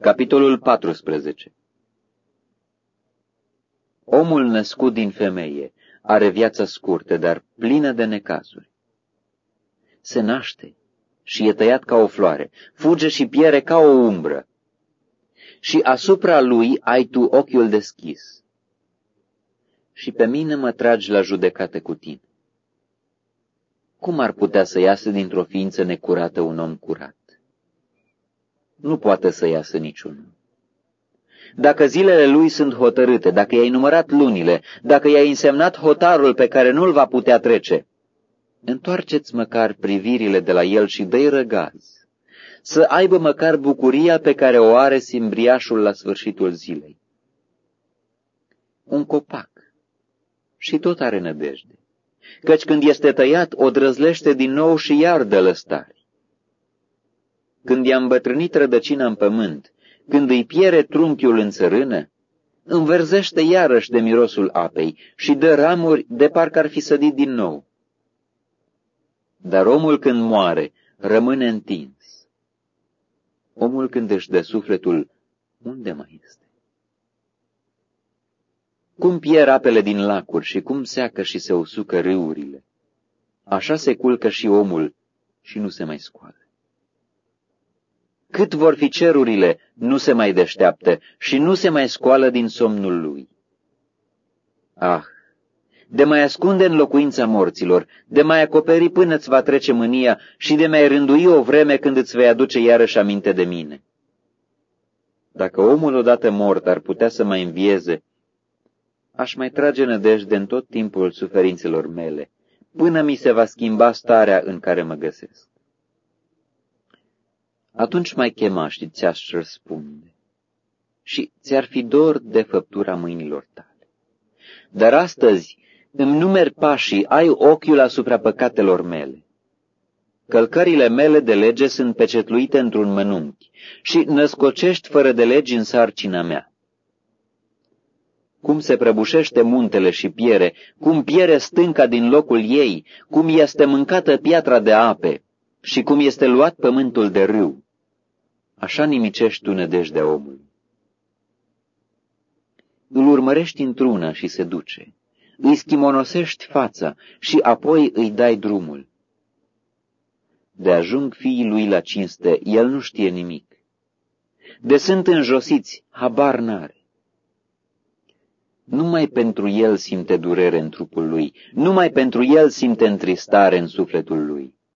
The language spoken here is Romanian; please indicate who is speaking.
Speaker 1: Capitolul 14 Omul născut din femeie are viața scurtă, dar plină de necazuri. Se naște și e tăiat ca o floare, fuge și piere ca o umbră. Și asupra lui ai tu ochiul deschis. Și pe mine mă tragi la judecată cu tine. Cum ar putea să iasă dintr-o ființă necurată un om curat? Nu poate să iasă niciunul. Dacă zilele lui sunt hotărâte, dacă i-ai numărat lunile, dacă i-ai însemnat hotarul pe care nu-l va putea trece, întoarceți măcar privirile de la el și dă răgaz, să aibă măcar bucuria pe care o are simbriașul la sfârșitul zilei. Un copac și tot are nădejde, căci când este tăiat, o drăzlește din nou și iar dă lăstari. Când i-a îmbătrânit rădăcina în pământ, când îi piere trunchiul în țărână, înverzește iarăși de mirosul apei și dă ramuri de parcă ar fi sădit din nou. Dar omul când moare, rămâne întins. Omul când își dă sufletul, unde mai este? Cum pierd apele din lacuri și cum seacă și se usucă râurile, așa se culcă și omul și nu se mai scoală. Cât vor fi cerurile, nu se mai deșteaptă și nu se mai scoală din somnul lui. Ah, de mai ascunde în locuința morților, de mai acoperi până îți va trece mânia și de mai rândui o vreme când îți vei aduce iarăși aminte de mine. Dacă omul odată mort ar putea să mai învieze, aș mai trage nădejde în tot timpul suferințelor mele, până mi se va schimba starea în care mă găsesc. Atunci mai chema și ți-aș răspunde și ți-ar fi dor de făptura mâinilor tale. Dar astăzi îmi numeri pașii, ai ochiul asupra păcatelor mele. Călcările mele de lege sunt pecetluite într-un mănunchi și născocești fără de legi în sarcina mea. Cum se prăbușește muntele și piere, cum piere stânca din locul ei, cum este mâncată piatra de ape și cum este luat pământul de râu. Așa nimicești tu nădejdea omului. Îl urmărești într-una și se duce îi schimonosești fața și apoi îi dai drumul. De ajung fiii lui la cinste, el nu știe nimic. De sunt înjosiți, habar n-are. Numai pentru el simte durere în trupul lui, numai pentru el simte întristare în sufletul lui.